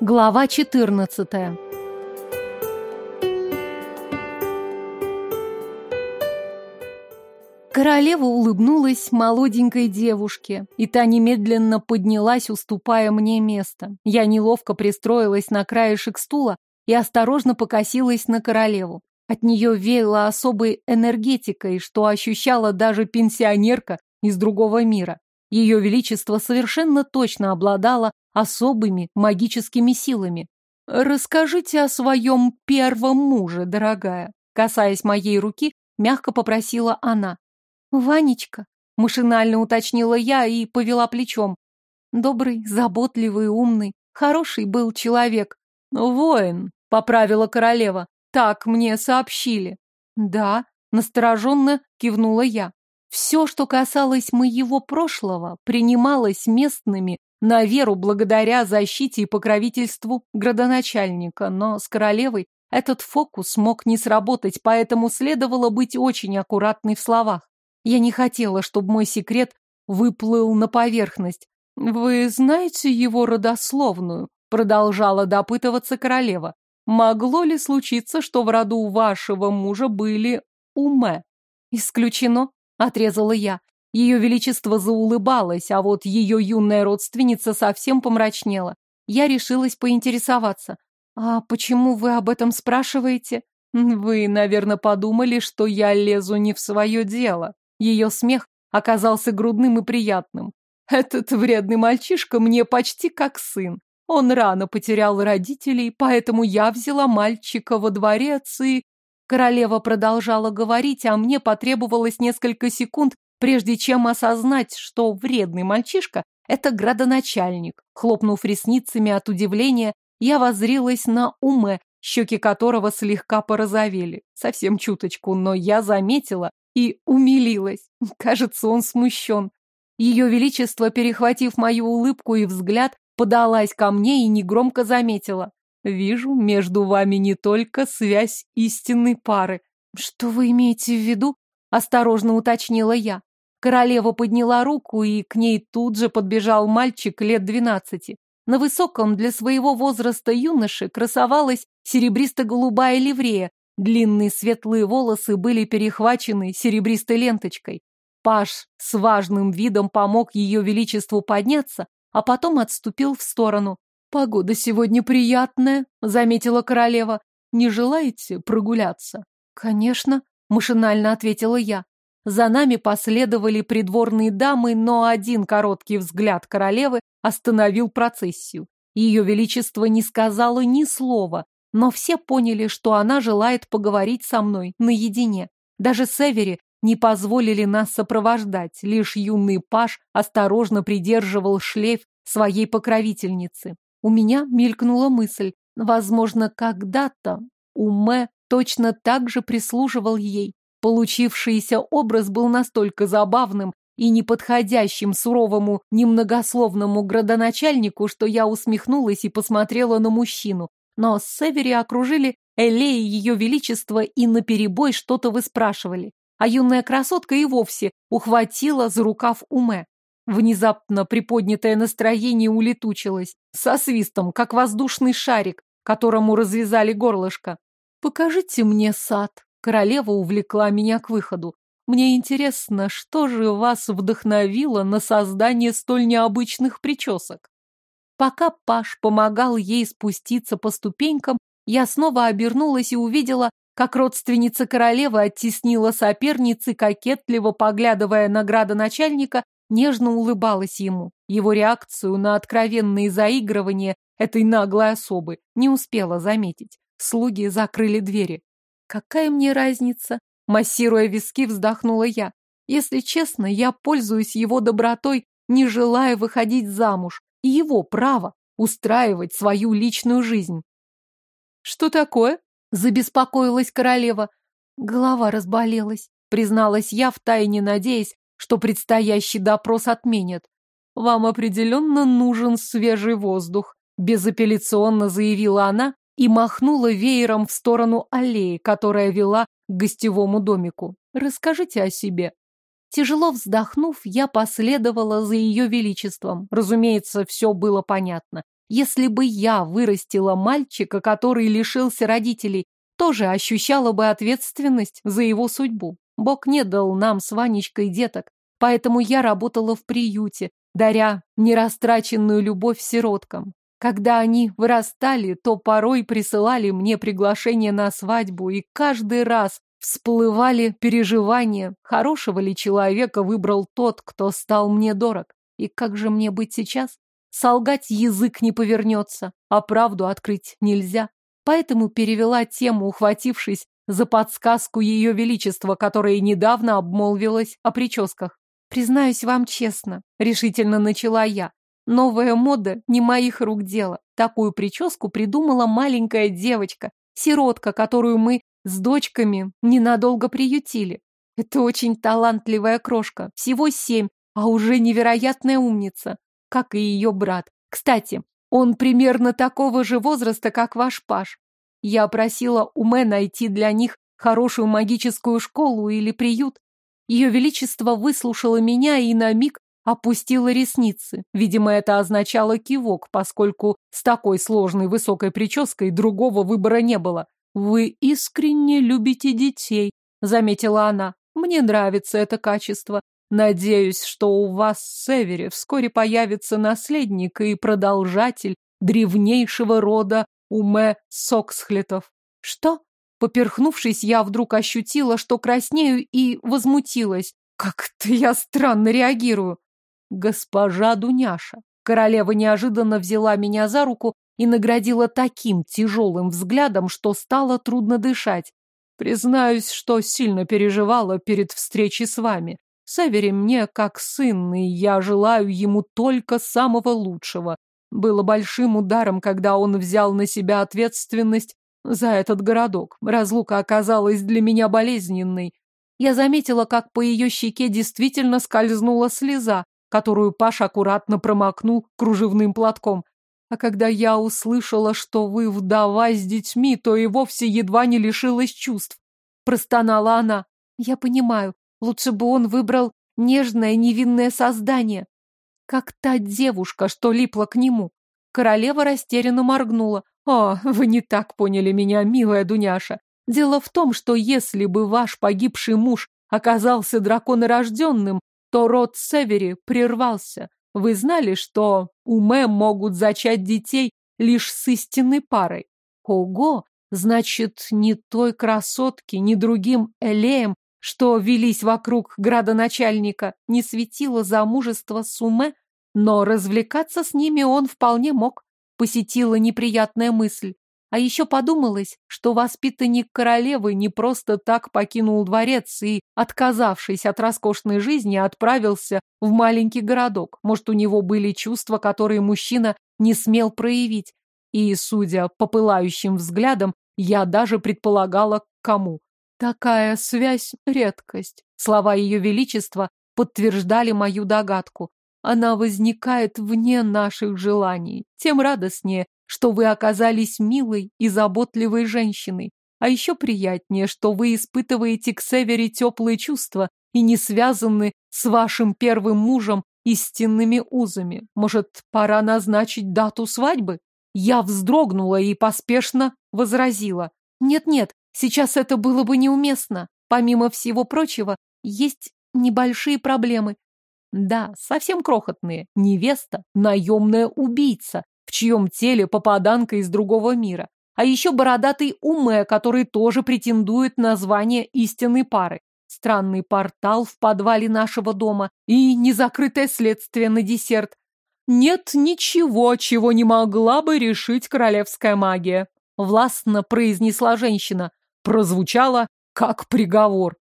Глава 14. Королева улыбнулась молоденькой девушке, и та немедленно поднялась, уступая мне место. Я неловко пристроилась на краешек стула и осторожно покосилась на королеву. От нее веяло особой энергетикой, что ощущала даже пенсионерка из другого мира. Ее величество совершенно точно обладало особыми магическими силами. «Расскажите о своем первом муже, дорогая», касаясь моей руки, мягко попросила она. «Ванечка», машинально уточнила я и повела плечом. Добрый, заботливый, умный, хороший был человек. «Воин», — поправила королева. «Так мне сообщили». «Да», — настороженно кивнула я. Все, что касалось моего прошлого, принималось местными на веру благодаря защите и покровительству градоначальника, но с королевой этот фокус мог не сработать, поэтому следовало быть очень аккуратной в словах. Я не хотела, чтобы мой секрет выплыл на поверхность. «Вы знаете его родословную?» — продолжала допытываться королева. «Могло ли случиться, что в роду вашего мужа были уме?» «Исключено», Отрезала я. Ее величество заулыбалось, а вот ее юная родственница совсем помрачнела. Я решилась поинтересоваться. «А почему вы об этом спрашиваете?» «Вы, наверное, подумали, что я лезу не в свое дело». Ее смех оказался грудным и приятным. «Этот вредный мальчишка мне почти как сын. Он рано потерял родителей, поэтому я взяла мальчика во дворец и Королева продолжала говорить, а мне потребовалось несколько секунд, прежде чем осознать, что вредный мальчишка — это градоначальник. Хлопнув ресницами от удивления, я возрилась на Уме, щеки которого слегка порозовели. Совсем чуточку, но я заметила и умилилась. Кажется, он смущен. Ее Величество, перехватив мою улыбку и взгляд, подалась ко мне и негромко заметила. Вижу между вами не только связь истинной пары. Что вы имеете в виду? Осторожно уточнила я. Королева подняла руку, и к ней тут же подбежал мальчик лет двенадцати. На высоком для своего возраста юноше красовалась серебристо-голубая ливрея, длинные светлые волосы были перехвачены серебристой ленточкой. Паш с важным видом помог ее величеству подняться, а потом отступил в сторону. «Погода сегодня приятная», — заметила королева. «Не желаете прогуляться?» «Конечно», — машинально ответила я. За нами последовали придворные дамы, но один короткий взгляд королевы остановил процессию. Ее величество не сказала ни слова, но все поняли, что она желает поговорить со мной наедине. Даже Севери не позволили нас сопровождать, лишь юный паш осторожно придерживал шлейф своей покровительницы. У меня мелькнула мысль. Возможно, когда-то Уме точно так же прислуживал ей. Получившийся образ был настолько забавным и неподходящим суровому, немногословному градоначальнику, что я усмехнулась и посмотрела на мужчину. Но Севери окружили Элеи ее величества и наперебой что-то выспрашивали. А юная красотка и вовсе ухватила за рукав Уме. Внезапно приподнятое настроение улетучилось, со свистом, как воздушный шарик, которому развязали горлышко. «Покажите мне сад». Королева увлекла меня к выходу. «Мне интересно, что же вас вдохновило на создание столь необычных причесок?» Пока Паш помогал ей спуститься по ступенькам, я снова обернулась и увидела, как родственница королевы оттеснила соперницы, кокетливо поглядывая на градоначальника нежно улыбалась ему. Его реакцию на откровенные заигрывания этой наглой особы не успела заметить. Слуги закрыли двери. Какая мне разница? Массируя виски, вздохнула я. Если честно, я пользуюсь его добротой, не желая выходить замуж. И его право устраивать свою личную жизнь. Что такое? Забеспокоилась королева. Голова разболелась, призналась я, втайне надеясь, что предстоящий допрос отменят. Вам определенно нужен свежий воздух, безапелляционно заявила она и махнула веером в сторону аллеи, которая вела к гостевому домику. Расскажите о себе. Тяжело вздохнув, я последовала за ее величеством. Разумеется, все было понятно. Если бы я вырастила мальчика, который лишился родителей, тоже ощущала бы ответственность за его судьбу. Бог не дал нам с Ванечкой деток, поэтому я работала в приюте, даря нерастраченную любовь сироткам. Когда они вырастали, то порой присылали мне приглашение на свадьбу, и каждый раз всплывали переживания, хорошего ли человека выбрал тот, кто стал мне дорог. И как же мне быть сейчас? Солгать язык не повернется, а правду открыть нельзя. Поэтому перевела тему, ухватившись за подсказку Ее Величества, которая недавно обмолвилась о прическах. «Признаюсь вам честно», — решительно начала я. «Новая мода не моих рук дело. Такую прическу придумала маленькая девочка, сиротка, которую мы с дочками ненадолго приютили. Это очень талантливая крошка, всего семь, а уже невероятная умница, как и ее брат. Кстати, он примерно такого же возраста, как ваш Паш. Я просила Уме найти для них хорошую магическую школу или приют. Ее Величество выслушало меня и на миг опустила ресницы. Видимо, это означало кивок, поскольку с такой сложной высокой прической другого выбора не было. «Вы искренне любите детей», — заметила она. «Мне нравится это качество. Надеюсь, что у вас, Севере, вскоре появится наследник и продолжатель древнейшего рода Уме Соксхлетов». «Что?» Поперхнувшись, я вдруг ощутила, что краснею, и возмутилась. Как-то я странно реагирую. Госпожа Дуняша. Королева неожиданно взяла меня за руку и наградила таким тяжелым взглядом, что стало трудно дышать. Признаюсь, что сильно переживала перед встречей с вами. Севери мне как сын, и я желаю ему только самого лучшего. Было большим ударом, когда он взял на себя ответственность за этот городок. Разлука оказалась для меня болезненной. Я заметила, как по ее щеке действительно скользнула слеза, которую Паш аккуратно промокнул кружевным платком. А когда я услышала, что вы вдова с детьми, то и вовсе едва не лишилась чувств. Простонала она. Я понимаю, лучше бы он выбрал нежное невинное создание. Как та девушка, что липла к нему. Королева растерянно моргнула. «О, вы не так поняли меня, милая Дуняша. Дело в том, что если бы ваш погибший муж оказался драконорожденным, то род Севери прервался. Вы знали, что уме могут зачать детей лишь с истинной парой? Ого! Значит, ни той красотки, ни другим элеям, что велись вокруг градоначальника, не светило замужество с уме, но развлекаться с ними он вполне мог. Посетила неприятная мысль. А еще подумалось, что воспитанник королевы не просто так покинул дворец и, отказавшись от роскошной жизни, отправился в маленький городок. Может, у него были чувства, которые мужчина не смел проявить. И, судя по пылающим взглядам, я даже предполагала, кому. Такая связь — редкость. Слова ее величества подтверждали мою догадку. Она возникает вне наших желаний. Тем радостнее, что вы оказались милой и заботливой женщиной. А еще приятнее, что вы испытываете к Севере теплые чувства и не связаны с вашим первым мужем истинными узами. Может, пора назначить дату свадьбы? Я вздрогнула и поспешно возразила. Нет-нет, сейчас это было бы неуместно. Помимо всего прочего, есть небольшие проблемы. Да, совсем крохотные. Невеста – наемная убийца, в чьем теле попаданка из другого мира. А еще бородатый Уме, который тоже претендует на звание истинной пары. Странный портал в подвале нашего дома и незакрытое следствие на десерт. Нет ничего, чего не могла бы решить королевская магия. Властно произнесла женщина. Прозвучало как приговор.